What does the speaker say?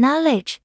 knowledge.